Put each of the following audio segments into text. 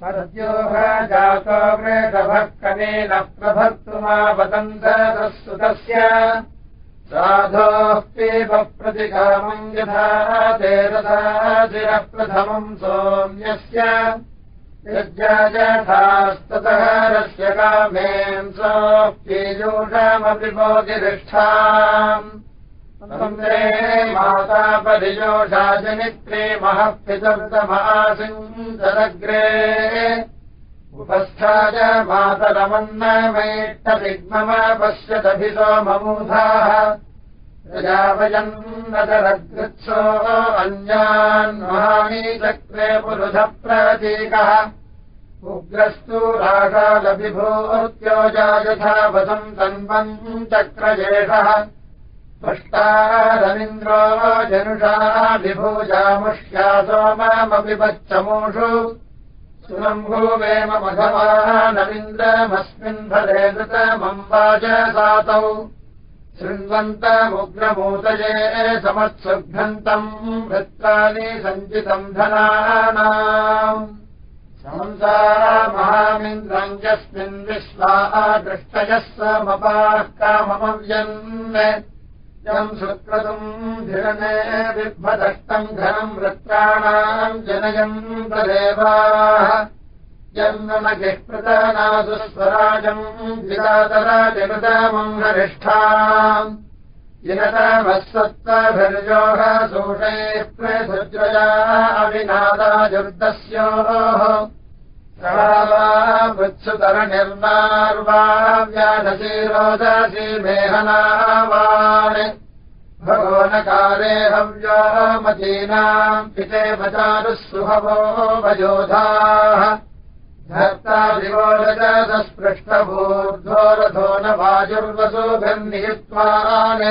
सद्योः जातो वृषभः कनेन प्रभक्तुमावतन्तरस्तुतस्य साधोः पीबप्रतिकामम् यथा ते चिरप्रथमम् सोम्यस्य। यज्ञाजठास्ततः रस्य कामेन् सोऽप्येजोषामपि बोधिरिष्ठाम् समुद्रे माता परिजोषा जनित्रे महः पितृतमासिन्दरग्रे उपस्थाय मातरमन्नमैष्टविग्मम पश्यदभितो ममूधाः प्रजापयन्नतरदृत्सो अन्यान् महानी चक्रे पुरुषप्रतीकः। उग्रस्तु रागालभिभूत्योजा यथा वसम् तन्वम् चक्रजेषः स्पष्टारविन्द्रो जनुषा विभूजामुष्या सोममपि पच्चमूषु। सुरम्भूवेम मघवानविन्द्रमस्मिन् फले नृतमम्बाज सातौ। शृण्वन्तमुग्रमूतये समत्सुभ्यन्तम् वृत्तानि सञ्चितम् धनानाम्। संसा महामिन्द्रम् यस्मिन् विश्वा दृष्टयः समपाः काममव्यन् यम् सुक्रतुम् धिरणे बिभ्वदष्टम् घनम् वृत्राणाम् जनयम् प्रदेवाः। जन्मनगिष्कृतनासु स्वराजम् विरातराजकृतमम् हरिष्ठा जिनतमस्वत्तभिर्योः सूषैः प्रसुज्रया अविनादाजुर्दस्योः वृत्सुतरनिर्मार्वा व्याधसी रोदसी मेहनावान् भगवनकाले हव्यो मतीनाम् पिते वचारुः सुहवो वयोधाः। धर्ता विवोदस्पृष्टभूर्धोरथो न वाजुर्वसुभिर्नियुत्वान्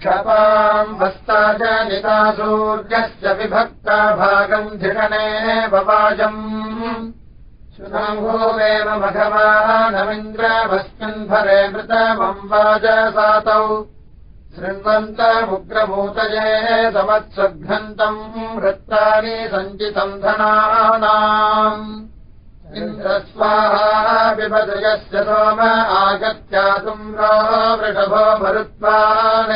क्षपाम् हस्ता च निता सूर्यस्य विभक्ता भागम् धिषणे बवाजम् सुनाम्भोवेव मघवानमिन्द्रमस्मिन् भरे मृतमम्बाज सातौ शृण्वन्तमुग्रभूतये समत्सुघ्नन्तम् वृत्तानि सञ्चितम् धनानाम्। इन्द्रस्वाहा विपदयस्य सोम आगत्यातुम्रो वृषभो मरुत्वान्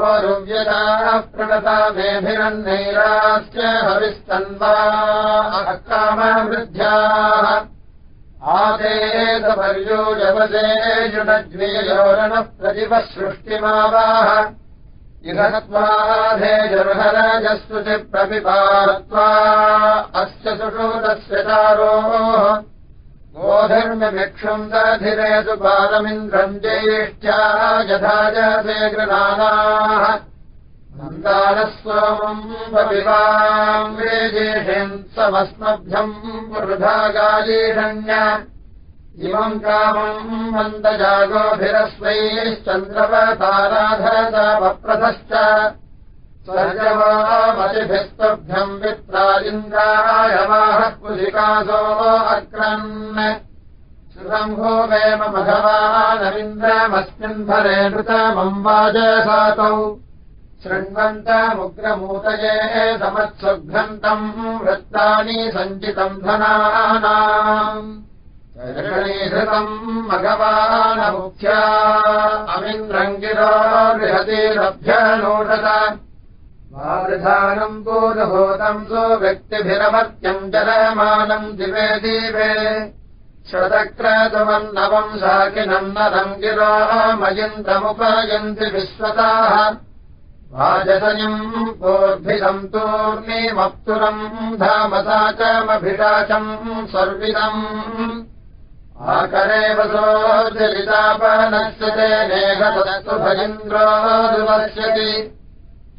ओरुव्यजाः प्रणता मेभिरन्नैरास्य हविस्तन्वा कामवृद्ध्याः आदेशपर्योजवसे युणज्वेयोरणः प्रतिपः सृष्टिमावाह इहत्वाधेजुर्हरजस्तुति प्रपिपात्वा अस्य सुषूतस्य चारोः बालमिन्द्रम् ज्येष्ठ्या यथा जसे गृहानाः मन्दानः सोमम् पपिवाम् वेजेषेन् समस्मभ्यम् वृथा गाजीषण्य इमम् कामम् मन्दजागोभिरस्वैश्चन्द्रवताराधरतापप्रथश्च स्वर्गवामतिभिस्तभ्यम् वित्रालिन्द्रायवाः कुलिकासो अक्रन् सुरम्भो वेम मघवानविन्द्रमस्मिन् भरे नृतमम्बाज सातौ शृण्वन्तमुग्रमूतये समत्सुघ्नन्तम् वृत्तानि सञ्चितम् धनानाम्। ऋतम् मघवानमुख्या। अमिन्द्रम् गिरो बृहतीरभ्यनोषत वाधानम् पूर्वभूतम् सो व्यक्तिभिरमत्यम् जलमानम् दिवे दीवे। शतक्रतुमन्नवम् साकिनम् नरम् गिरो मयन्तमुपयन्ति विश्वताः। वाजसनिम् पोर्भिदम् तूर्णीमप्तुरम् धामसा चमभिषाचम् सर्विदम्। आकरे वसो जलितापनस्य ते नेहतस्तु भजिन्द्रो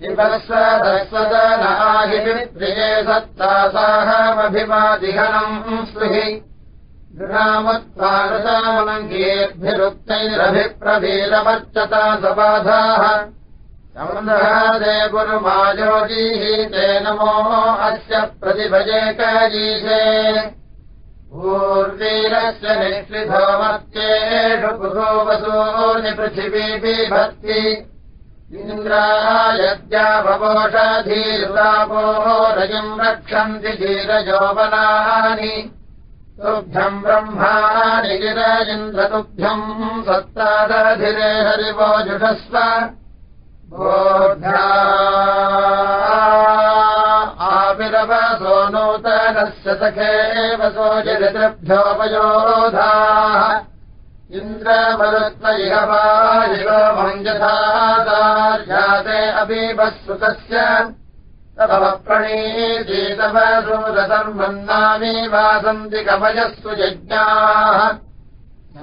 हिमस्वदस्वदनाहिप्रिये सत्तासाहमभिमादिहनम् स्पृहि गृहामत्पादसामनङ्गेभ्यरुक्तैरभिप्रवीरवर्चता सबाधाः समुद्रहादे गुरुमायोजीः ते नमो अस्य प्रतिभजेकजीषे पूर्वीरस्य निःश्रिधोमत्येषु कुतो वसूनि पृथिवी बिभक्ति इन्द्रायद्यावोषधीरुरापो रजिम् रक्षन्ति धीरजोपनानि तुभ्यम् ब्रह्माणि गिरजिन्द्रतुभ्यम् सत्तादधिरे हरिवोजुषस्व। बोध्या आविरवसो नूतनस्य सखेव सोजरितृभ्योपयोधाः इन्द्रमरुत्व इह वा इव मञ्जथादार्याते अबीवस्सुतस्य तवप्रणीतीतवसूरसर्वन्नामी वासन्ति कवयस्सु यज्ञाः।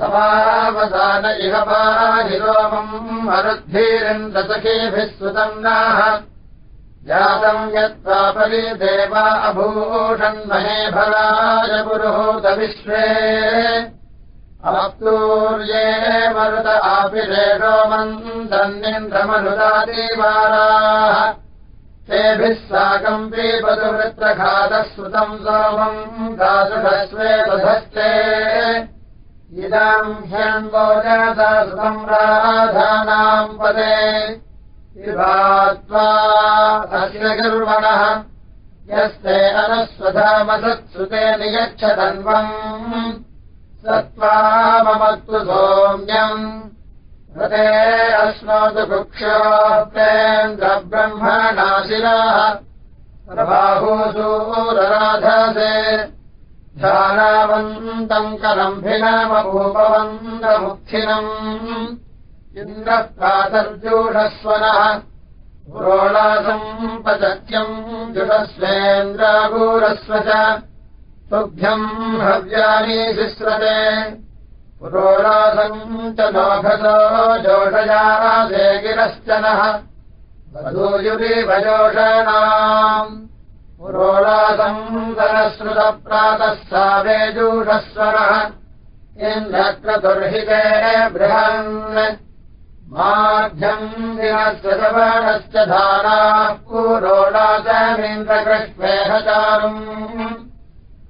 समावसान इह पाहिरोमम् मरुद्धीरिन्दसखीभिः सुतन्नाः जातम् यत्त्वापरि देवा अभूषन्महे फलाय पुरुहूतविश्वे अप्तूर्ये मरुत आपिरेषो मन्दन्निन्द्रमनुदादिवाराः। तेभिः साकम् पीपदुवृत्रघातः श्रुतम् सोमम् दासुषस्वेतधस्ते इदम् सुतम् राधानाम् पदे। विभात्वा अस्य गर्वणः। यस्ते अनस्वधामसत्सुते नियच्छतन्वम् सत्त्वा ममत्तु सोम्यम्। हृते अश्नोतु कुक्षोपेन्द्रब्रह्मणाशिराः प्रबाहूसूरराधसे ध्यानावन्तम् करम्भिनमभूपवन्दमुखिनम् इन्द्रः प्रातर्जूषस्वनः पुरोणासम् पचत्यम् जुषस्वेन्द्रागूरस्व च तुभ्यम् हव्यानि शिश्रते पुरोरासम् च लोभसो जोषयासे गिरश्च नः वधूयुरिभजोषणाम् पुरोरासम् सरश्रुतप्रातः सावेजूषस्वरः इन्द्रक्रतुर्हिते बृहन्। माध्यम् दिनश्च धाराः। पुरोडाचमिन्द्रकृष्वेहचारुम्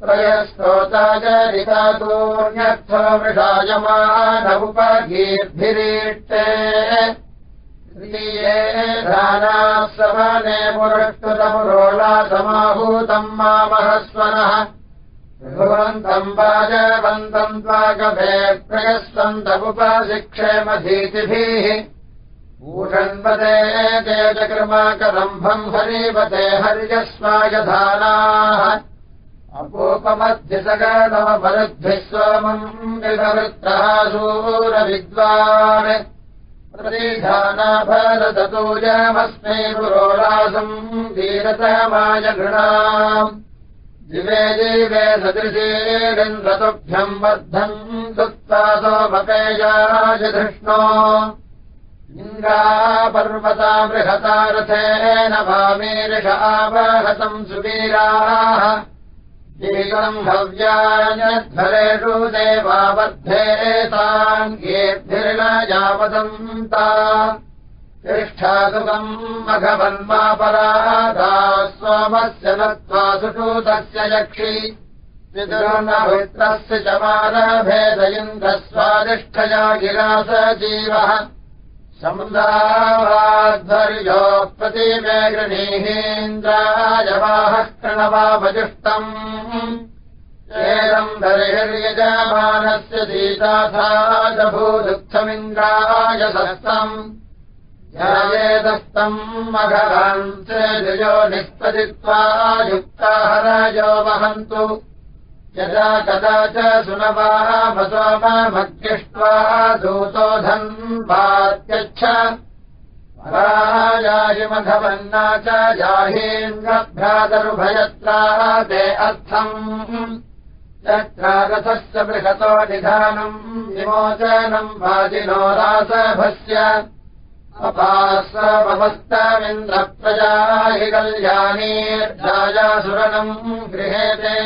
त्रयस्तोताचरितातोऽन्यर्थो वृषायमानमुपगीर्भिरीष्टे श्रीये धानाः सवने पुरष्टुतपुरोलासमाहूतम् मामहस्वनः। भुवन्तम् वाजवन्तम् त्वागभे प्रयस्वन्तमुपशिक्षेमधीतिभिः भूषण्पदे तेजकृमाकरम्भम् हरिवते हर्यस्वायधानाः अपूपमध्यसगणमरुद्भिः सोमम् विभवृत्तः सूरविद्वान् प्रतिधानाभरततूजमस्मै पुरोलासम् वीरतमाय गृणाम् दिवे सदृशीरिन्द्रतुभ्यम् वर्धम् दुक्ता सोमपेयाय धृष्णो। इन्द्रापर्वता बृहता रथेन वामीरिष आवहतम् सुवीराः जीवम् हव्यान्यध्वरेषु देवावर्धेतान् येभिर्न यावदन्ता। तिष्ठासुखम् मघवन्मापराधा सोमस्य नत्वा सुषूतस्य यक्षि। पितुर्नवित्रस्य च मानभेदयिन्द्रस्वादिष्ठया गिरास जीवः समुदावाध्वर्यो प्रतिमे गृणीहीन्द्रायवाहः कृणवाभजुष्टम् एवम् दर्हिर्यजमानस्य सीताथा जभूदुःखमिन्द्राय सस्तम् ध्यायेदस्तम् मघवान् सेजयो निष्पदित्वा युक्ता हरयो वहन्तु यदा कदा च सुनवामसोममग्निष्ट्वा दूतोधन् वात्यच्छ परायायिमघवन्ना च जाहीन्द्रभ्रातरुभयत्रा ते अर्थम्। यत्रा रथस्य बृहतो निधानम् विमोचनम् वाजिनो रासभस्य। अपास्वमस्तमिन्द्रप्रजा हि कल्याणीर्जायासुरनम् गृहेते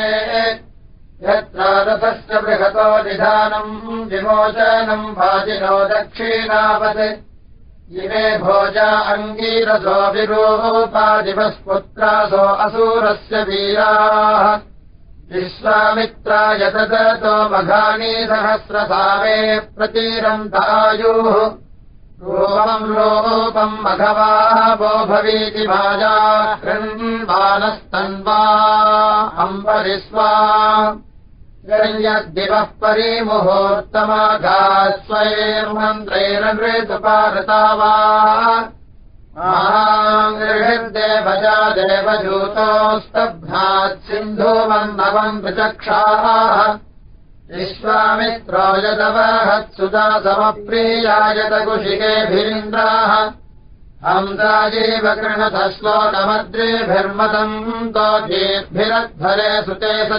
यत्रा रथस्य बृहतो निधानम् विमोचनम् वाजिनो दक्षिणावत् इमे भोजा अङ्गीरसो विरूपादिवस्पुत्रासो असूरस्य वीराः। विश्वामित्राय ततो मघानी सहस्रसावे प्रतीरन्तायुः रूपम् मघवा वो भवीति भाजा कृन्वानस्तन्वा अम्बरिस्वा यद्दिवः परिमुहूर्तमाघा स्वैर्मन्त्रैरनृतुपारता वा। महाङ्गृहिर्देवजा देवजूतोस्तभ्नात् सिन्धुवन्नवम् विचक्षाः विश्वामित्रो यदवहत्सुदा समप्रियायतकुशिकेभिरिन्द्राः हंसाजीव कृणथ श्लोकमद्रिभिर्मतम् दोजेद्भिरध्वरे सुते स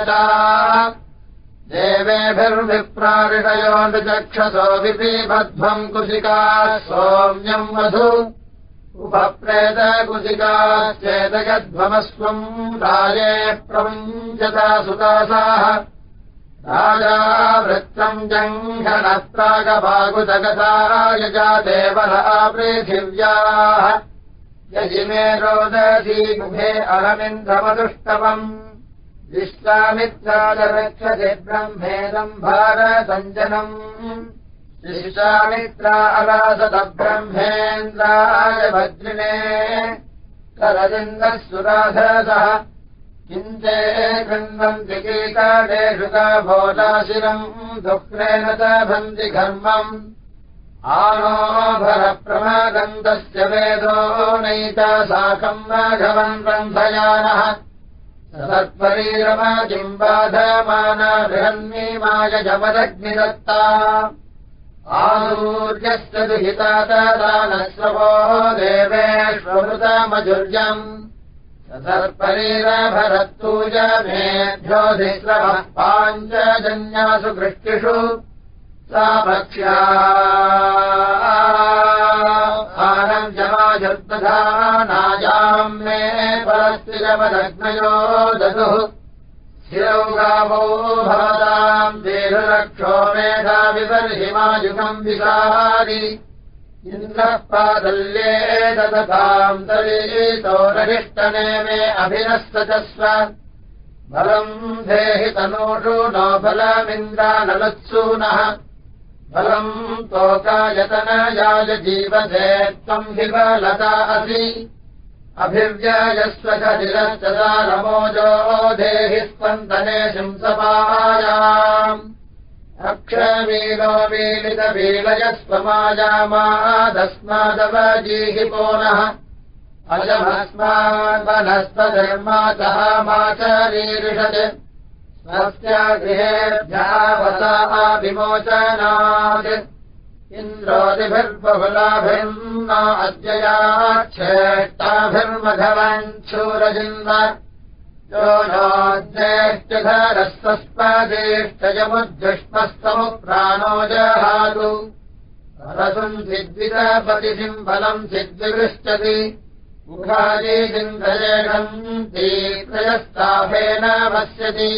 च विपीबध्वम् कुशिका सोम्यम् मधु उपप्रेतकुशिकाश्चेतयध्वमस्त्वम् राजे प्रमुञ्चता सुतासाः राजा वृत्तम् देवला पृथिव्याः यजिमे रोदसी मुखे अहमिन्द्रमदुष्टवम् विश्वामित्रादरक्षते ब्रह्मेदम् भारसञ्जनम् विश्वामित्रा अरासदब्रह्मेन्द्राय भद्रिणे करदिन्दः सुराधसः चिन्ते कृण्वन्ति कीकालेषु का भोलाशिरम् दुःखेन च भन्ति घर्मम्। आनोभरप्रमागन्तस्य वेदो नैता साकम् राघवन् बन्धयानः सत्परीरमा किम् बाधमाना बृहन्मीमाय जमदग्निदत्ता आसूर्यस्य दुहिता दानश्रवो देवेष्वमृतमजुर्यम् सतर्परीरभरत्तूजमेभ्योऽधिश्रवः पाञ्चजन्यासु वृष्टिषु सा भक्ष्या आनम् जमाजुर्दधानायाम् मे परस्तिरवदग्नयो ददुः शिरौ गावो भवताम् देहरक्षो मेधा विबर्हिमायुगम् विसारि इन्द्रः पादल्ये तलीतोरहिष्टने मे अभिनस्तचस्व। बलम् देहि तनूषु नो बलमिन्द्रानलत्सूनः बलम् तोकायतनयाय जीवसे त्वम् हि बलता असि। अभिव्ययस्वखिरस्तदा नमोजो देहि स्पन्दने शिंसपायाम् अक्षमीलो वीलितवीलयस्वमायामादस्मादवजीहि पोनः अजमस्मान्वनस्तधर्मातः माचरीरिषत् स्वस्य गृहेभ्यावसा विमोचनात् इन्द्रोदिभिर्बहुलाभिर्न अद्ययाच्छेष्टाभिर्मघवञ्छूरजिन्व यो नो ज्येष्ठधरस्तस्पदेष्टयमुद्युष्मस्तमुप्राणो जहातु। रसम् सिद्वितपतिसिम् फलम् सिद्विगृष्टति मुखादिसिन्धयेषम् दीप्रयस्ताफेन पश्यति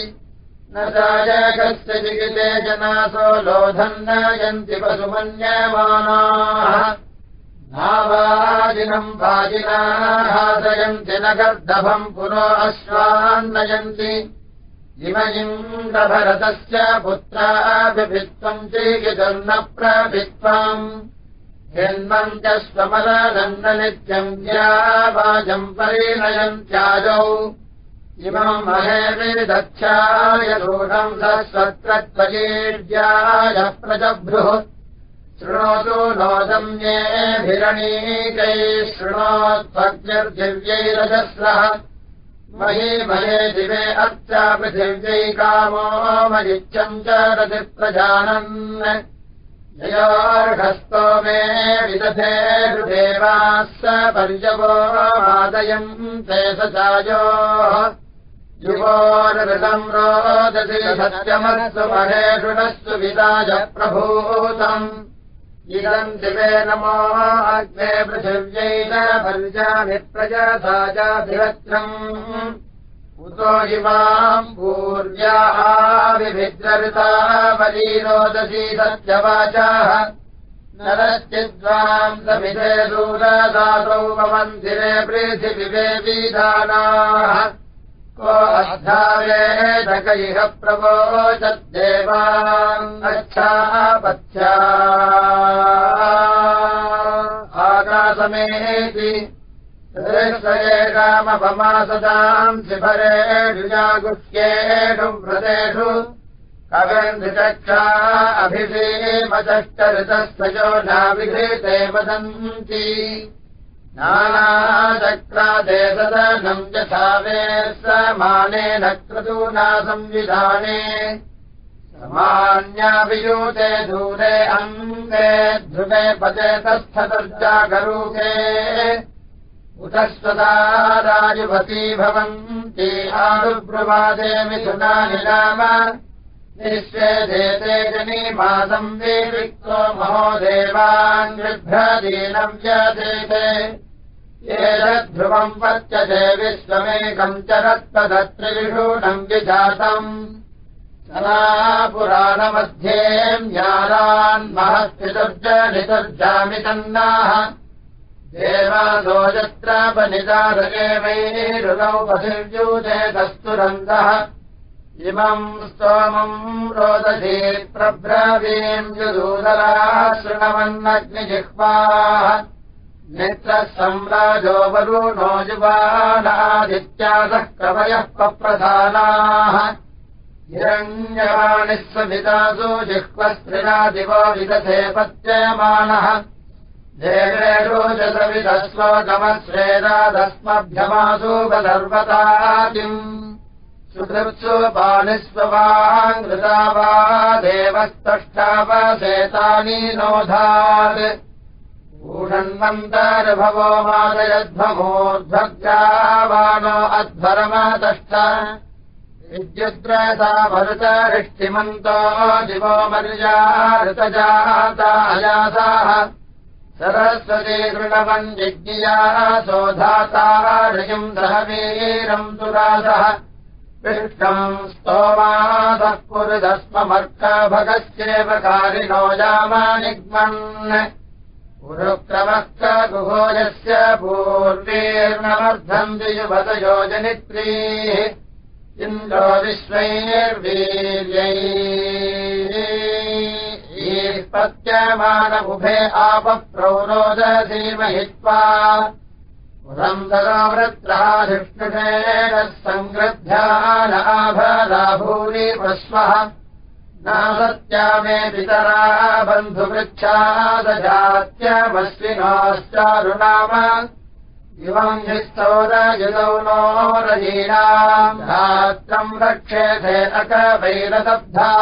न चायकस्य चिकिते जनासो लोधम् न यन्ति पशुमन्यमानाः नावाजिनम् वाजिनाः हासयन्ति न गर्दभम् पुरो अश्वान्नयन्ति। इमयिन्द्रभरतस्य पुत्राभिभित्वम् चीकितुर्न प्रभित्वम् जन्मम् च स्वमलनन्दनित्यम् ज्यावाजम् परिणयन्त्याजौ। इमम् महे विदच्छाय दूढम् सत्वत्वजीर्याय प्रजभ्रुः शृणोतु नोदम्येभिरणीकैः शृणोत्पग्निर्दिव्यैरजस्रः मही महे दिवे अर्चा पृथिव्यैकामो मयिच्छम् च रतिप्रजानन्। जयोर्हस्तो मे विदधे हृदेवाः स पर्यवो वादयम् ते सचायोः युवोरृतम् रोदति सत्यमस्तु महेषु नस्तु विदाय प्रभूतम् इदम् दिवे नमो अग्ने पृथिव्यै पर्जामिप्रजसाजाभिवत्रम् उतो इमाम् पूर्व्याविभिद्रतावलीरोदसी सत्यवाचाः। नरश्चिद्वाम् समिते दूरदासौ मन्दिरे पृथिविवेदीदानाः को अद्धावेदक इह प्रवोचद्देवाम् गच्छा पथ्या समेति रामपमासदाम् शिफरेषु व्रतेषु कवेन्द्रचक्षा अभिषेमचष्टऋतस्तयो नाविघृते वदन्ति नानाचक्रादे सदनम् यथावे समानेन क्रतूना संविधाने समान्याभियूते दूरे अङ्गे ध्रुवे पदे तस्थतर्जागरूके। उतस्तदा राजुवती भवन्ति आरुब्रुवादे मिथुनानि नाम निःश्वेदेते जनीमासम् विविक्तो महोदेवान् बिभ्रदीनम् व्यदेते एतद्ध्रुवम् पच्यते विश्वमेकम् च रत्तदत्रिविषूणम् विजातम्। सदा पुराणमध्ये ज्ञानान् महस्तितुर्जनितुर्जामि तन्नाः देवासो यत्रापनिदारके वैरुगौ पथिर्यूते कस्तुरन्तः इमम् स्तोमम् रोदधी प्रब्रवीम् युदूदरा शृणवन्नग्निजिह्वाः नेत्रः सम्राजो वरुणो युवानादित्यासः कवयः पप्रधानाः हिरण्यवाणिः सवितासु जिह्वस्त्रिणादिवो विदधे पत्यमानः। देवेरोजसविदस्वगमश्रेरादस्मभ्यमासु बलर्वतातिम् सुहृत्सु पाणिस्ववाङ्कृता वा देवस्तष्टावशेतानि नोधात् ऊषण्मन्तर्भवो मादयध्वमोऽध्वग्रावाणो अध्वरमातष्ट विद्युद्रता मरुतरिष्टिमन्तो दिवो मर्या ऋतजातायासाः सरस्वती दृढवन् यज्ञिया सोधाता ऋयम् दहवीरम् दुरासः। पृष्टम् पुरुदस्ममर्कभगस्येव कारिणो यामानिग्मन् पुरुक्रमः गुहोजस्य पूर्वीर्णमर्धन्ति युवतयोजनित्रीः इन्द्रो विश्वैर्वीर्यैः पत्यमानमुभे आपप्रौरोदधीमहित्वा पुरन्दरावृत्राधिष्णुषेण सङ्गृध्यानाभराभूरि प्रश्वः न सत्या मे पितरा बन्धुवृक्षादजात्यमश्विनाश्चारुणाम। इवम् हिस्तौरयुगौ नो रजीनाम् रात्रम् रक्षेथे अकवैरदब्धा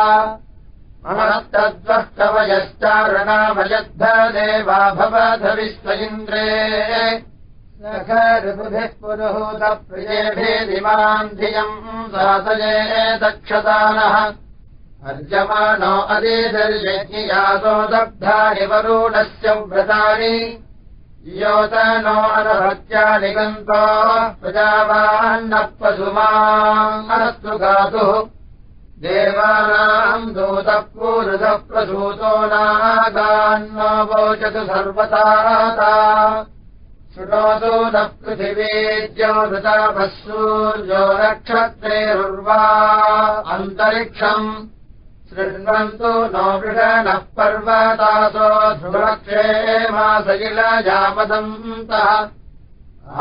महत्तद्वः कवयश्चारुणामयद्धदेवा भवध विश्व इन्द्रे ऋतुभिः पुरुहूतप्रियेभिमान् धियम् सातये दक्षतानः अर्जमानो अदीदर्यज्ञियासो दग्धानि वरुणस्य व्रतानि। योतनो अनभत्यानि गन्तो प्रजावान्नः पशुमास्तु गातुः। देवानाम् दूतः पूरुतः प्रसूतो नागान्नो वोचतु सर्वता शृणोतु नः पृथिवीज्योतापः सूर्यो नक्षत्रेरुर्वा। अन्तरिक्षम् शृण्वन्तु नो वृषणः पर्वतासो ध्रुवक्षेमासगिलजापदन्तः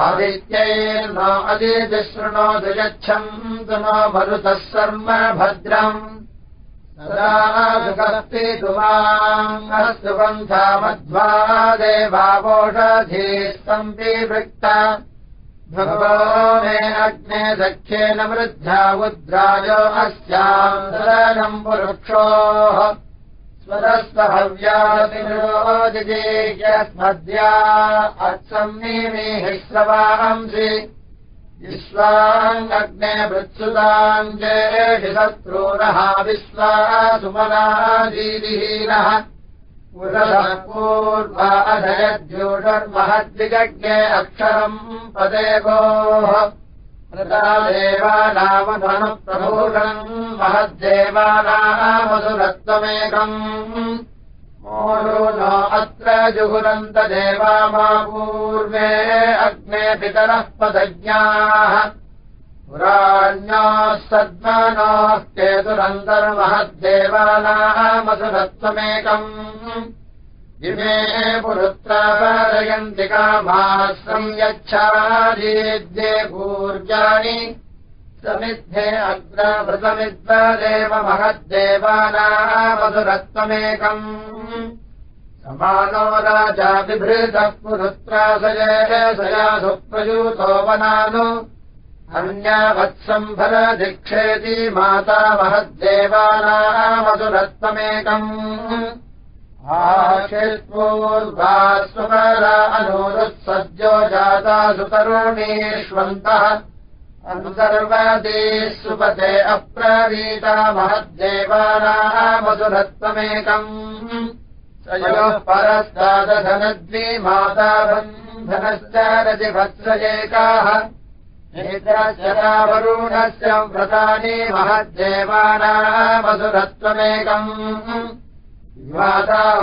आदित्यैर्न अदितिशृणोतु यच्छन्तु नो मरुतः सर्म भद्रम्। तुमास्तु पन्था मध्वा देवावोषधीः सम्पिवृक्ता भगवो मे अग्ने दख्येन वृद्ध्या उद्राजो अस्याम् शरणम् पुरुक्षोः। स्वरस्वभव्यातिरोजिजेयस्मद्या अत्सन्निमीहिश्रवांसि विश्वाङ्गग्ने वृत्सुताम् जेषि शत्रूरः विश्वा सुमनाजीविहीनः पुरः पूर्वा अधयद्यूषर्महद्विजज्ञे अक्षरम् पदे गोः देवानामधनुप्रभूषणम् महद्देवानामसुरत्वमेकम् मोरो नो अत्र जुहुरन्तदेवा मा पूर्वे अग्ने पितरः पदज्ञाः पुराण्याः सद्मनोः केतुरन्तर्महद्देवानामसुरत्वमेकम् इमे पुरुत्रापरयन्ति कामाश्रम् यच्छादीद्ये पूर्जानि। समिद्धे अग्रभृतमिद्वदेव महद्देवानामधुरत्वमेकम् समानो राजा बिभृतः पुरुत्रासया सुप्रयूतो वनानु अन्यावत्सम्भरदिक्षेति माता महद्देवानामधुरत्वमेकम्। आशित्पूर्वा स्वरा अनुरुत्सद्यो जाता सुतरुणीष्वन्तः। अनुसर्वदे सुपते अप्रवीता महद्देवानाः मधुरत्वमेकम् सयोः परस्तादधनद्वि माता बन्धनश्च रतिभत्सजेकाः नेत्रश्चरावरुणस्य व्रतानि महद्देवानाः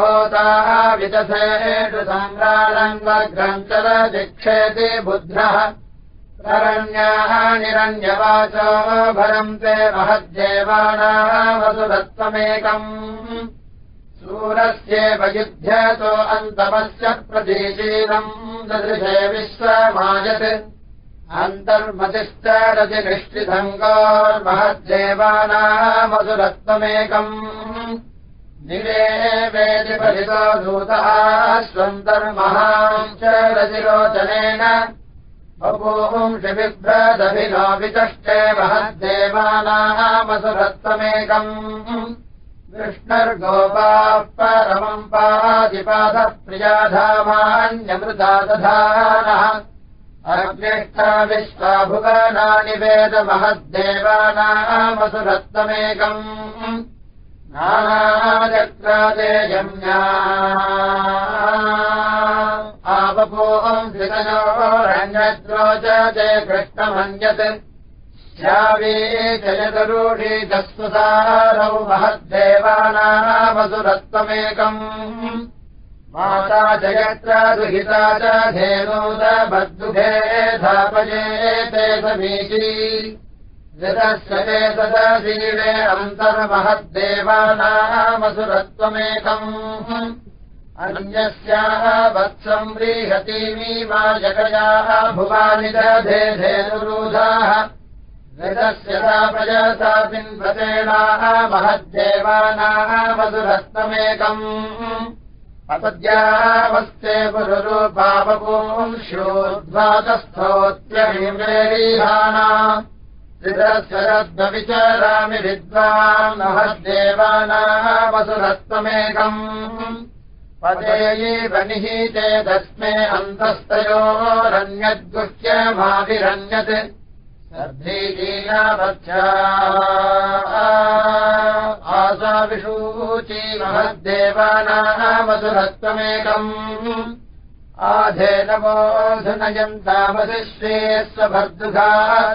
होताः विदधेषु सङ्ग्रालङ्ग्रञ्चलदिक्षेति बुद्धः। रण्याः निरण्यवाचो भरम् ते महद्देवानाः वसुरत्वमेकम् सूरस्येव युध्यतो अन्तमस्य प्रतीशीलम् ददृशे विश्वमायत् अन्तर्मतिश्च रतिनिष्टिधङ्गोर्महद्देवानाः मधुरत्वमेकम् निवेदिपरितो दूतः स्वन्तर्महाम् च रतिरोचनेन बभूंषिबिभ्रदभिनो वितष्टे महद्देवानाः मधुरत्वमेकम् कृष्णर्गोपाः परमम् पादिपादः प्रियाधामान्यमृता दधानः अग्निष्ठा विश्वाभुवनानि वेदमहद्देवानामसुरत्वमेकम् नानाचक्रादेयम्या। आपपूम् श्रितयोरण्यद्रोचते कृष्णमन्यत्। श्यावी जयतरूढी दस्वसारौ महद्देवानामसुरत्वमेकम् माता जयत्रा दुहिता च धेनूदबद्दुघे धापये ते समीची। ऋतस्य ते सदशीवे अन्तर्महद्देवानामसुरत्वमेकम्। अन्यस्याः वत्सम् व्रीहतीमी वा जगयाः भुवानि दधे धेनुरूधाः। ऋतस्य तापयसा पिन्वतेनाः महद्देवानाः मधुरत्वमेकम् अपद्यावस्ते पुरुरूपावपूम् शोद्वातस्थोत्यभिमेरीहाना त्रिदशरद्वविचरामि विद्वान् महद्देवानाः वसुरत्वमेकम् पदेयीव निहीते तस्मे अन्तस्तयोरन्यद्गुह्यमाभिरन्यत् सर्धीलीनावच्छा आसा विषूची महद्देवानाः मधुरत्वमेकम्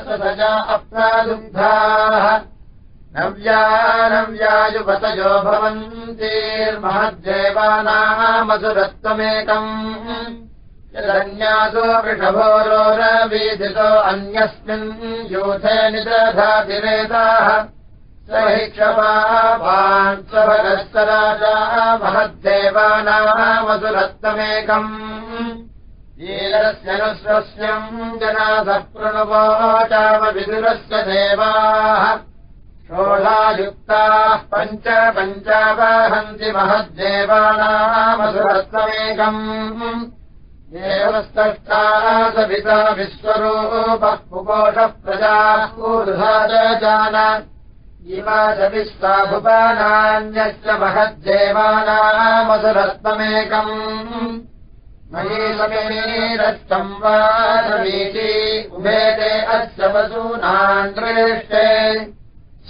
स्वसजा अप्रादुग्धाः। नव्या नव्यायुपतयो यदन्यासो वृषभोरोरवीधितो अन्यस्मिन् यूथे निदधातिरेताः। स हि क्षमान् स्वभगश्च राजा महद्देवानाः मधुरत्वमेकम् वीरस्य न स्वस्यम् जनासः प्रणुवोचामविदुरस्य देवाः। षोढायुक्ताः पञ्च पञ्चावहन्ति महद्देवानाः देवस्तष्टाः सविता विश्वरूपः कुपोषः प्रजाः कूर्धा जान इमा च विश्वाभुपानान्यश्च महद्देवानाः मधुरत्वमेकम् मयि समीरस्तम् वा समीति उभेते अस्य वसूनान् दृष्टे।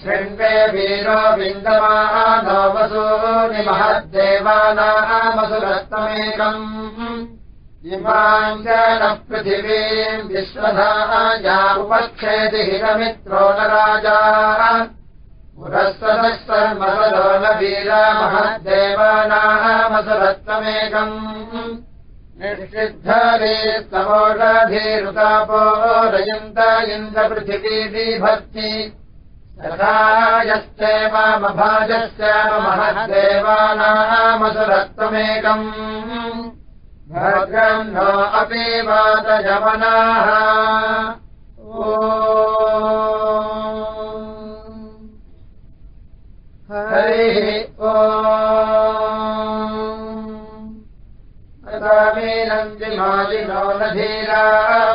शृङ्गे वीरो विन्दमानो वसूनि महद्देवानाः न पृथिवीम् विश्वधाया उपक्षेति हिरमित्रो न राजा पुरःसदस्सर्मसलो न वीरा महद्देवानाः मसुरत्वमेकम् निःसिद्धरीस्तमोषधीरुतापो रयन्त इन्द्रपृथिवी बीभक्ति यस्यैवामभाजस्य महद्देवानामसुरत्वमेकम् भद्रम् नो अपि ओ हरिः ओ मीनन्दिमालिनो न धीरा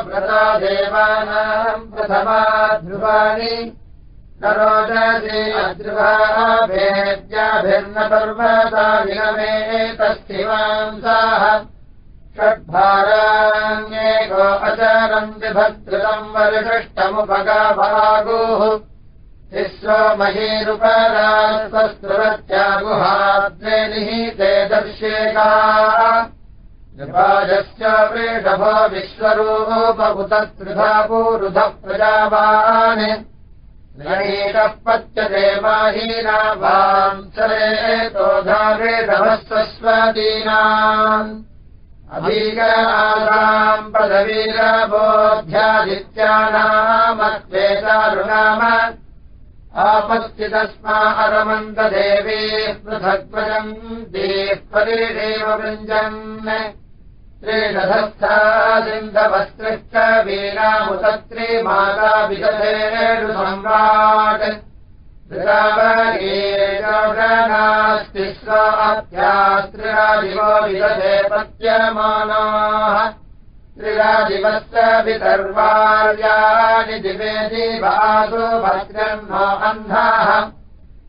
व्रता देवानाम् प्रथमा ध्रुवाणि करोदे अद्रुभाभेद्याभिर्नपर्वता विगमे तस्थिवांसाः षड्भाराण्येको अचरम् विभद्रतम् तिस्रो महीरुपरास्तस्त्रत्यागुहाद्रे निहीते दर्शेका नृपाजश्च वृषभो विश्वरूपोपभुतत्रिधापूरुधः प्रजावान्। नणीतः पच्यते माहीनावांसरेतोधावृषभस्वस्वदीनाम् अभीगरासाम् पदवीरबोध्यादित्यानामत्वेतारुणाम आपत्तितस्मा अरमन्ददेवी पृथग्वजम् देः परिदेव वृञ्जन् त्रिरथस्था सिन्धवस्त्रिश्च वीरामुतत्रि माता विदधेषु सम्राट् अत्यास्त्रिरादिवो विदधे पत्यमानाः। त्रिरादिवस्य वितर्वार्याणि दिवे दिवासु भद्रम् नो अन्धाः।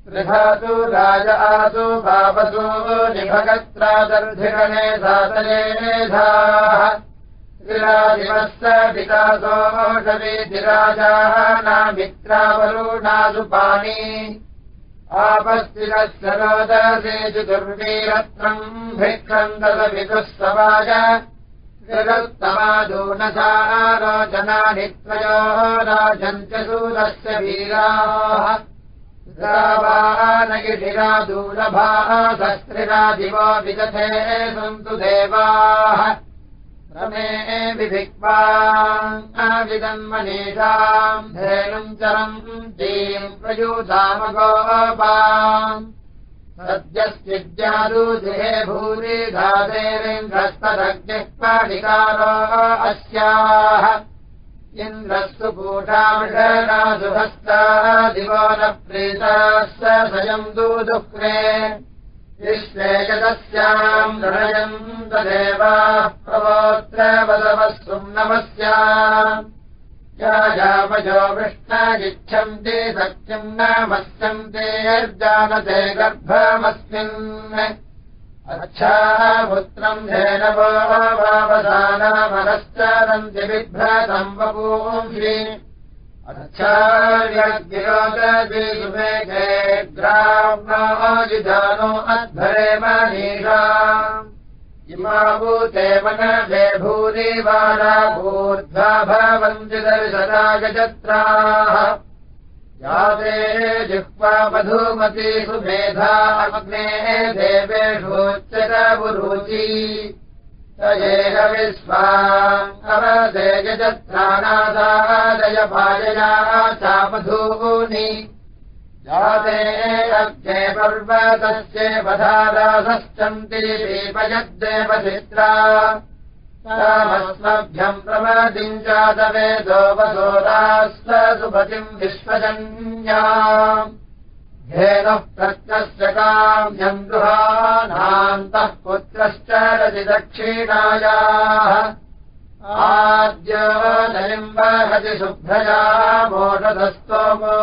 त्रिधातु राज आसु भावसु निभगत्रादर्धिगणे सातलेधाः त्रिरादिवस्य विकासोषवीधिराजाः नामित्रावरुणासुपाणि आपस्थिरस्य रोदसे चतुर्वीरत्नम् भिक्षन्दसविदुः समाज जगत्तमादूनसारोचनानि त्वयो राजन्त्यसूरस्य वीराः। रावानगिरिरादूलभाः शस्त्रिरादिवो विदथे सन्तु देवाः रमे विभिक्वाविदन्मनीषाम् धेनुम् चरम् दीम् प्रयूधामगोपाम् सद्यस्विद्यादुहे भूरि धातेरिन्द्रस्तदग्निः पाणिकारो अस्याः इन्द्रस्तु कूटामिषनासुभस्ता दिवो न प्रीताः स्वयम् दूदुःखे विश्वेकतस्याम् नृणयम् तदेवाः प्रवोत्र वदवः सुम्नमस्याम् याजामजो विष्णागिच्छन्ति सत्यम् न मत्स्यन्ते गर्भमस्मिन्। अच्छापुत्रम् धेनवो वावसानामनश्चरन्ति बिभ्रतम् वपूंसि ग्राम्णाजिजानो अध्वरे मनीषाम्। इमा भूते मनभे भूरि वारा भूर्ध्वा भवन्ति दर्शनागजत्राः याते जिह्वा मधुमती सुमेधा अग्ने देवेषोच्चरबुरुचि तयेह विश्वा अवदेजत्राणादादय पायया चामधूनि जाते अग्ने पर्वतस्य पधारासश्चन्ति दीपयद्देवचित्रा। तामस्मभ्यम् प्रमदिम् जातवेदो वसोदास्व सुपतिम् विश्वजन्या धेनुः प्रत्यस्य काम्यम् गृहानान्तः पुत्रश्च रतिदक्षिणायाः आद्यो नयम्बहति शुभ्रया मोषधस्तोमो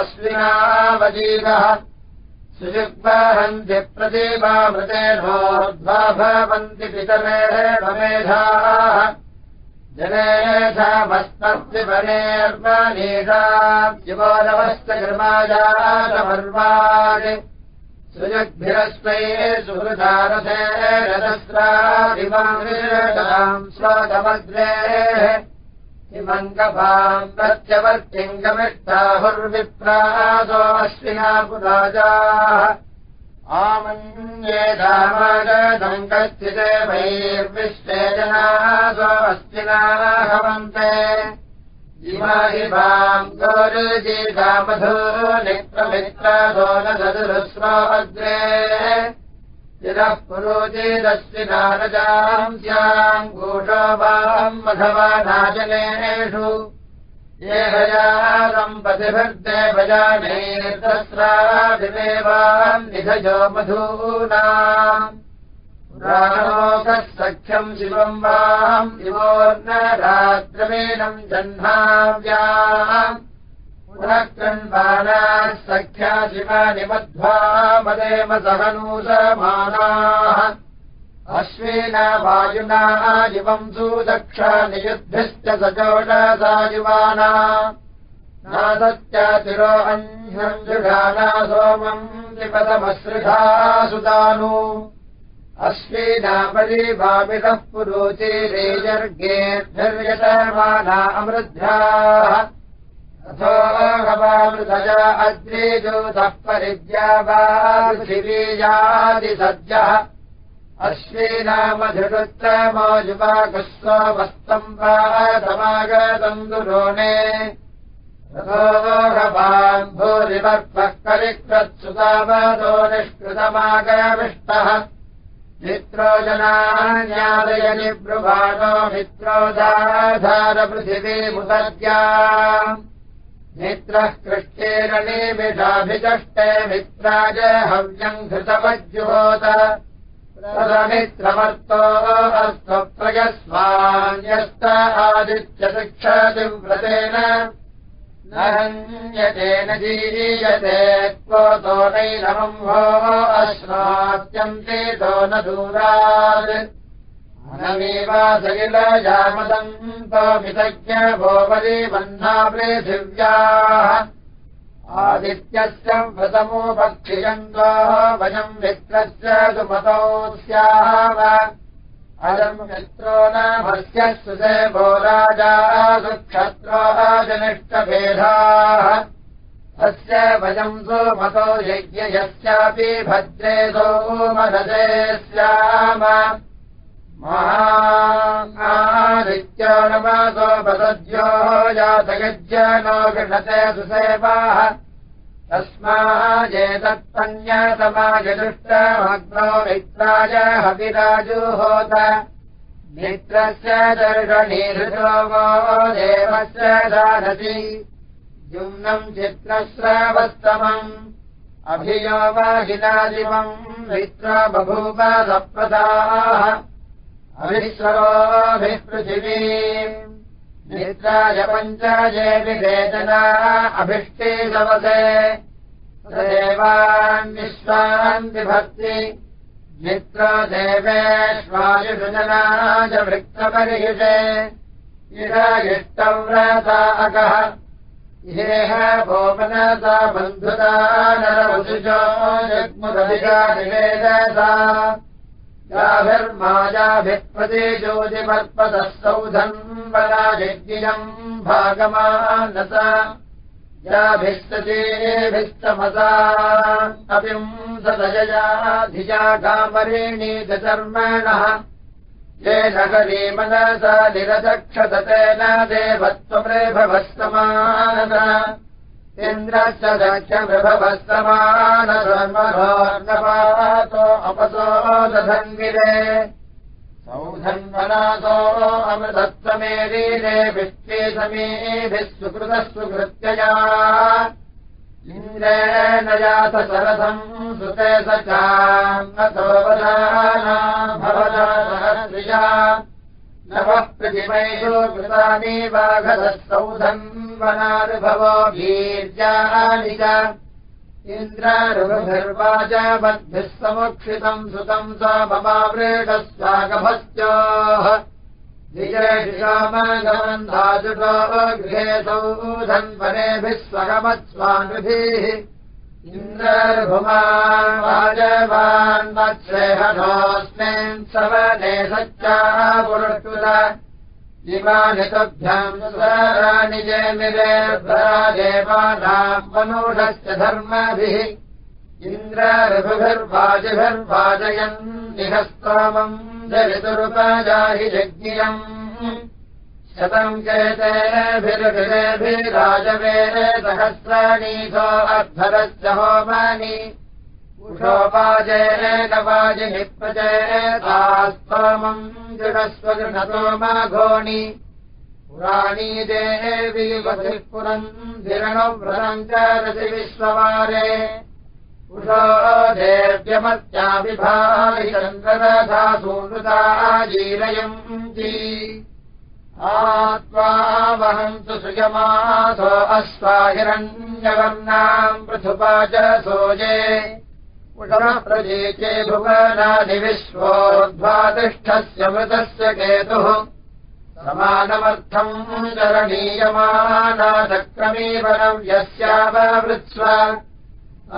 अश्विनावजीवः सुजिह्वहन्ति प्रदीपामृतेनोर्ध्वा भवन्ति पितरेण मेधाः जनेधामस्तर्विवनेर्वनीषाम् शिवोरवश्च कृमाजातमर्वाणि सुजग्भिरस्मै सुहृदारथे रदस्रादिमाम् स्वगमग्रेः इमङ्गभाम् प्रत्यवर्तिङ्गमिष्टाहुर्विप्रासो अश्विना पुराजाः आमन्येधामागतम् कश्चिदे वैर्विश्वे जनाः स्व अस्विनाः भवन्ते इमाहिमाम् गोरुजीतामधो नित्रमित्रादो न ददुरुस्वा अग्रे। चिरः पुरोचेदस्विनारजाम् स्याम् घोषवाम् मघवा नाजनेषु ये हया सम्पतिभिर्देवजानेतस्राभिमेवाम् निधजो मधूनाम् राणोकः सख्यम् शिवम् वाम् शिवोर्न रात्रमेणम् जह्नाव्याम् पुनः कण्वानाः सख्या शिवानि मध्वा मदेम सहनूसमानाः अश्विना वायुना युवम् सुदक्षा नियुद्धिश्च सजोषसा युवाना नादत्यातिरो अह्नम् जुषाना सोमम् निपदमसृषा सुदानु अश्विनापरिभामितः पुरोचिरेजर्गेऽर्यतमाना अमृद्ध्याः अथो गवामृतया अद्रिजोतः परिद्या वा पृथिवीयादिसज्जः अश्विनामधिरुत्तमो युवाकस्वस्तम् वा समागतम् दुरोणे रथोगवाम् भूरिवर्पः कलिकृत्सुतावतो निष्कृतमागमिष्टः मित्रो जनान्यादयनि ब्रुवाणो मित्रोदाधारपृथिवीमुदद्या मित्रः कृष्टेरणीमिषाभिचष्टे मित्राय हव्यम् घृतवज्जुहोत मित्रमर्तो अस्त्वप्रयस्वान्यस्त आदित्यशिक्षतिम् व्रतेन हन्यतेन जीयते क्वतो नैनमम् भो अश्वात्यन्तेतो न दूरात्। अनमेवासलिलजामदन्तमितज्ञ भोपरि बह्ना पृथिव्याः आदित्यस्य व्रतमोपक्षियन्तो वयम् मित्रस्य सुमतौ स्याव अयम् मित्रो न भस्यस्तु देवो राजा सुक्षत्रोजनिष्टभेदाः तस्य वयम् सुमतो यज्ञयस्यापि भद्रे सोमनदे स्याम महादित्यो नमसोपसद्यो जातयज्ञ नो गृणते सुसेवाः। तस्माजेतत्पन्यतमायदुष्टमग्नो मित्राय हविराजुहोत मित्रस्य दर्शनीहृतो वो देवस्य दानति जुम्नम् चित्रस्रावस्तमम् अभियो वाहिनादिवम् मित्र बभूव सप्रदाः अभिस्वरोभिः पृथिवीम् मित्राय पञ्चाये विवेदना अभिष्टे दवसे देवान् विश्वान् विभक्ति। मित्रो देवेष्वायुषुजनाय वृत्तपरियुषे इह इष्टव्रता अकः इहेह भोमनसा बन्धुता नरवसुजो जग्मुदधिका निवेदसा याभिर्मायाभिप्रति ज्योतिमर्पतः सौधन्वराजज्ञियम् भागमानस। याभिस्तजेभिस्तमसा अपिंसदजया कामरेणी धर्मणः ये नगरी मनसा निरदक्षततेन देवत्वमेभवस्तमान इन्द्रश्च दक्षमृभवस्तमानधर्मरोर्नपातो अपसो दधन्विरे सौधन्वनासो अमृतत्वमेरीरे विष्टे समीभिः सुकृतः सुकृत्यया इन्द्रेण जात सरथम् सुते स चान्नतो वदाना भवदा सहस्रिया नवः प्रतिमैषु कृतानि वाघदः सौधन्वनानुभवो वीर्यानि च। इन्द्रारुभिर्वाचमद्भिः समुक्षितम् सुतम् स ममावृढस्वागभस्योः विजयशिशामगमन्धाजुषो गृहे सौधन्वनेभिः स्वगमत्स्वानुभिः इन्द्रर्भुमा वाजवान्वत्सेहनोऽस्मिन् सवने सच्चाः पुरुषुर इमानि तुभ्याम् स्वराणि जयमिरेर्भरादेवानाम् मनुषश्च धर्मभिः। इन्द्रर्भुभिर्वाजिभिर्वाजयन् निहस्तोमम् यज्ञियम् शतम् चेतेभिर्भिरेभिराजवेरे सहस्राणीसो अध्वरस्य होमानि उषोपाजेन वाजि निप्रचेतास्त्वमम् दृढस्व गृणतो माघोणि। पुराणी देवी वधिः पुरम् धिरणव्रतम् च रसि विश्ववारे। उषो देव्यमत्या विभाहि चन्द्ररथासूनृता जीरयन्ति आत्वा वहन्तु सुयमासो अस्वाहिरण्यवर्णाम् पृथुपा च सोजे प्रजेचे भुवनादिविश्वोद्ध्वातिष्ठस्य मृतस्य केतुः। समानमर्थम् चरणीयमानाचक्रमीवनम् यस्यावृत्स्व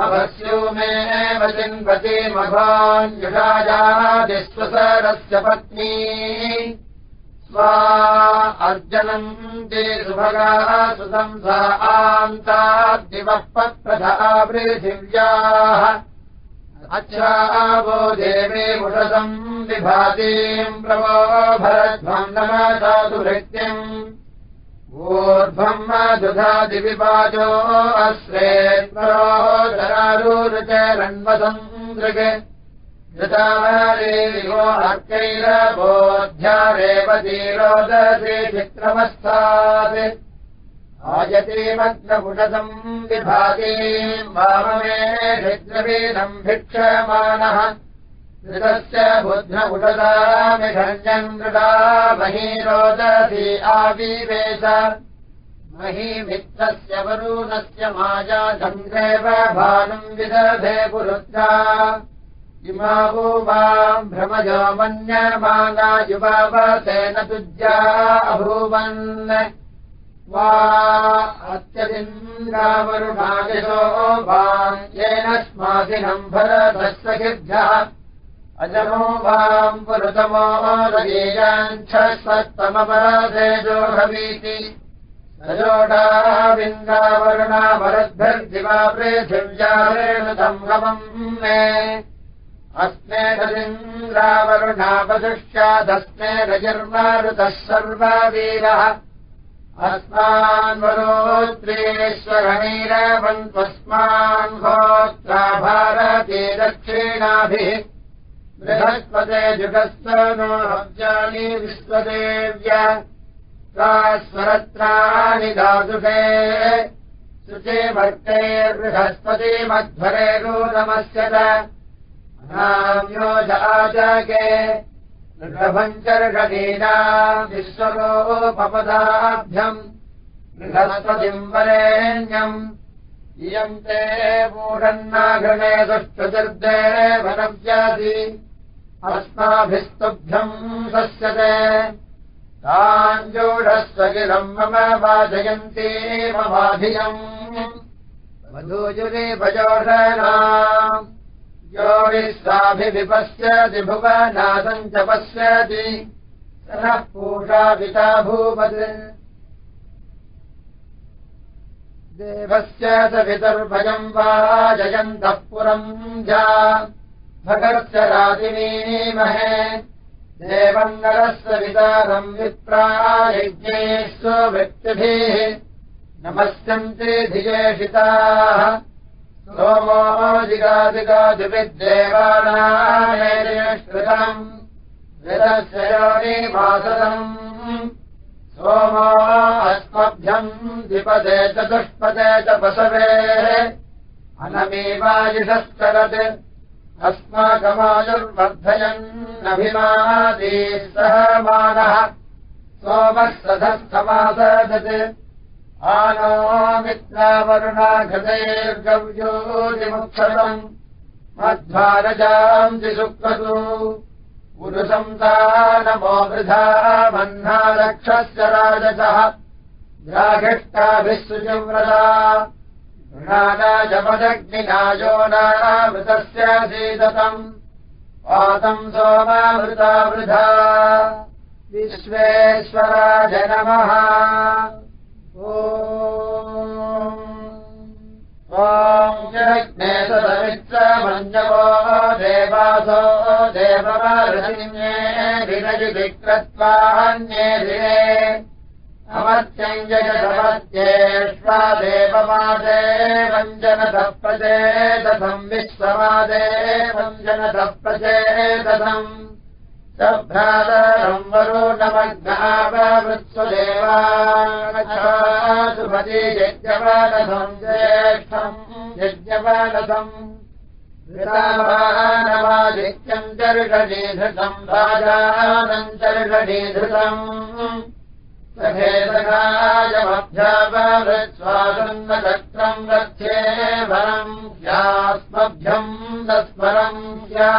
अवस्यूमेव चिन्वती मघान्युषायादिस्वसरस्य पत्नी स्वा अर्जनम् ते सुभगाः पृथिव्याः अच्छावो देवे मुषसम् विभातीम् प्रवो भरध्वम् नमसाधुभृत्यम् ऊर्ध्वम् दुधादिविभाजो अस्रेत्रो दरारूरुचरन्वसम् दृग् धृतारेवो अर्कैरबोध्यारेवतीरोदसे चित्रमस्तात्। आयतीमग्नपुषसम् विभातीम् वाममे भिद्रवीनम् भिक्षमाणः धृतस्य बुध्नपुषदामिषञ्जम् नृता महीरोदसी आविवेश। महीमित्रस्य वरुणस्य मायाधङ्गेव भानुम् विदधे पुरुद्रा इमा भूमाम् भ्रमजो मन्यमाना युवावसेन तुज्या अभूवन्। वा अत्यदिन्द्रावरुणादिशो वाम् येन स्मादिनम् भरतस्वगिभ्यः अजमो वाम् पुरुतमो रयेयाञ्छस्तमपराधेजोहवीति रजोडाविन्दावरुणावरद्भिर्दिवा पृथिव्यारेण सङ्गमम् मे अस्मे रजिन्द्रावरुणापदुष्यादस्मे रजिर्मारुतः सर्वावीरः। अस्मान्वरोत्रेश्वरणैरवन्त्वस्मान् होत्रा भारते दक्षिणाभिः। बृहस्पते जुगस्थ नो रब्जानि विश्वदेव्य। स्वरत्राणि दातुषे शुचे भक्ते बृहस्पति मध्वरे जाके ऋषभञ्चर्षीना विश्वरोपपदाभ्यम् वरेण्यम् इयम् ते मूढन्नाघृणे दुष्टदुर्दे वनव्यासि अस्माभिस्तुभ्यम् सस्यते ताञ्जोढस्वगिरम् मम वाजयन्ती ममाधियम् वधूजुरे भजोषणा योनिस्वाभिविपश्यति भुवनादम् च पश्यति। सनः पूषा पिता भूपत्। देवस्य स पितुर्भयम् वा जयन्तः पुरम् जा भगस्य राजिनीमहे देवम् नरस्य वितारम् विप्रायज्ञे स्ववृत्तिभिः नमस्यन्ते धियेषिताः सोमो जिगादिगादिविद्देवानामेश्रुतम् विदस्य योनिवासदम्। सोमो अस्मभ्यम् द्विपदे चतुष्पदे च पशवे। अनमीवायुषश्चरत् अस्माकमायुर्वर्धयन्नभिमादी सह मानः सोमः सधस्थमासदत् आनो मित्रावरुणाघृतैर्गव्योतिमुक्षरम् मध्वारजाम् दिशुक्रतु पुरुषन्तानमो वृथा बह्ना रक्षस्य राजसः। द्राघिष्टाभिः सुचिव्रता ृणानाजपदग्निनायो नामृतस्य सीदतम् पातम् सोमावृता वृथा। विश्वेश्वराज नमः ओमित्रमञ्जवो देवासो देवमृतिन्ये विरजिविक्रत्वान्ये दिने अमत्यम् जयमत्येष्वा देवमादे वञ्जनतप्रचेदधम् विश्वमादे वञ्जनतप्रचेदधम् सभ्रातरम् वरुणमग्नावृत्सुदेवासुपति यज्ञपालसम् ज्येष्ठम् यज्ञपालसम् विरामानवादित्यम् चर्षणीधृतम् राजानम् चर्षणीधृतम् सखेदकायमभ्यापवृत्स्वासन्नचक्रम् रक्षे वरम् यास्मभ्यम् दस्मरम् या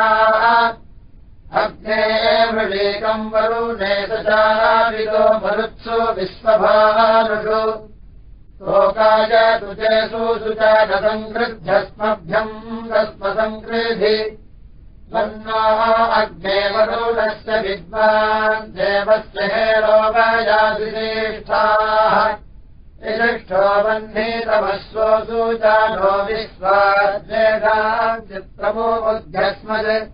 वृणीकम् वरुणे सचाविदो मरुत्सु विश्वभानुषु। लोकाय तुजेषु सुचागसङ्कृध्यस्मभ्यम् दस्मसङ्कृधि वन्नो अग्ने वरुणस्य विद्वान् देवस्य हेरोगायादिश्रेष्ठाः विशिष्टो वह्नीतमश्वसु चानो विश्वाद्वेषाम् चित्रमो बुद्ध्यस्मत्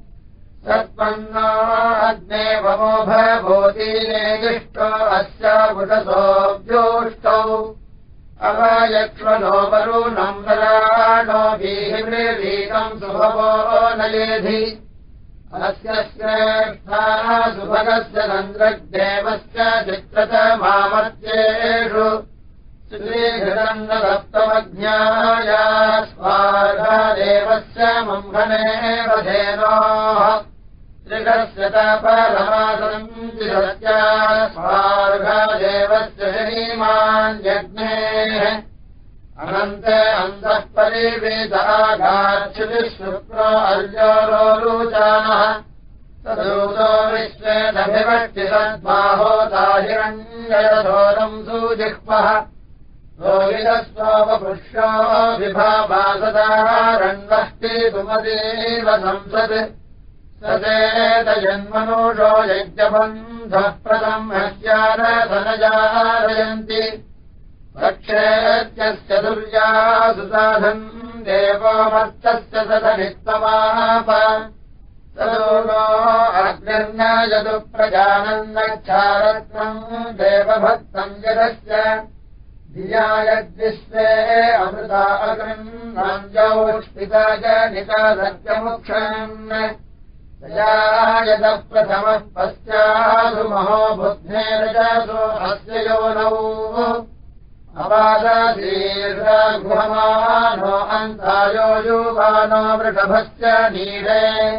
सत्पन्नो अग्ने वमो भूतीनेदिष्टो अस्य पुषसोऽभ्योष्टौ अवयक्ष्मणो वरुणम् वराणो वीहिमृवीकम् सुभवो नयेधि। अस्य श्रेष्ठाः सुभगस्य नन्द्रग्देवस्य चित्रतमामत्येषु श्रीघृतम् न दत्तमज्ञाया स्वार्घदेवस्य मम्भनेव धेनोः त्रिगस्य तपरमासन्ति सत्या स्वार्घदेवस्य श्रीमान्यग्नेः अनन्ते अन्तः परिवेदाघाक्षुभिः शुक्रो अर्योरोचानः तदूतो विश्वेदभिवष्टि सद्बाहो दाहिरण्यरसोदम् सुजिह्वः रोहितस्वापपुष्यो विभावासदारण्वष्टि सुमदेव संसत् सचेतजन्मनोषो यज्ञबन्धः प्रदम् हस्यारधनजारयन्ति रक्षेत्यस्य दुर्यासुसाधन् देवोमर्तस्य सदनित्तमाप। तदो अग्निर्न यदु प्रजानन्दक्षारत्नम् देवभक्तम् यदस्य। धिया यद्विश्वे अमृता अगृह्णञ्जौष्पिता च निकासत्यमुक्षन् यदः प्रथमः पश्चासु महो बुद्धेरजसु अस्य योनौ। अपादीर्घगुहमानो अन्तायो युवानो वृषभस्य नीरे।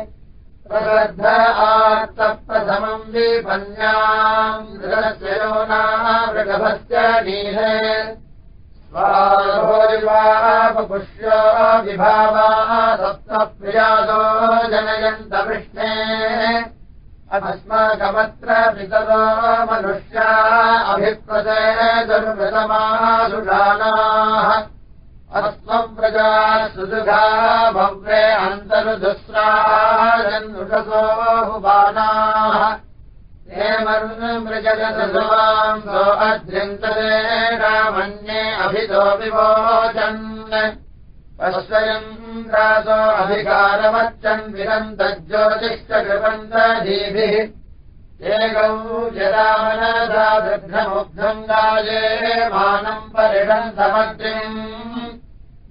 प्रबद्ध आर्तप्रथमम् विपन्याम् मृगस्य योना वृषभस्य नीरे स्वाभोजिवापपुष्यो विभावा सप्तप्रियादो जनयन्तवृष्णे अस्माकमत्र पितरो मनुष्या अभिप्रदे दुर्मृतमासुषाणाः अस्मम् प्रजा सुदुघा भव्ये अन्तर्दुस्राजन्नुषसो हुबानाः हेमृजगतसुवांसो अद्यन्तरे रामन्ये अभितो विवोचन् पश्वयन्द्रासो अधिकारमच्चन् विरन्तज्योतिश्च कृपन्तधीभिः एकौ यदामनदा दृढमुग्धम् गाये मानम् परिषन्तमग्निम्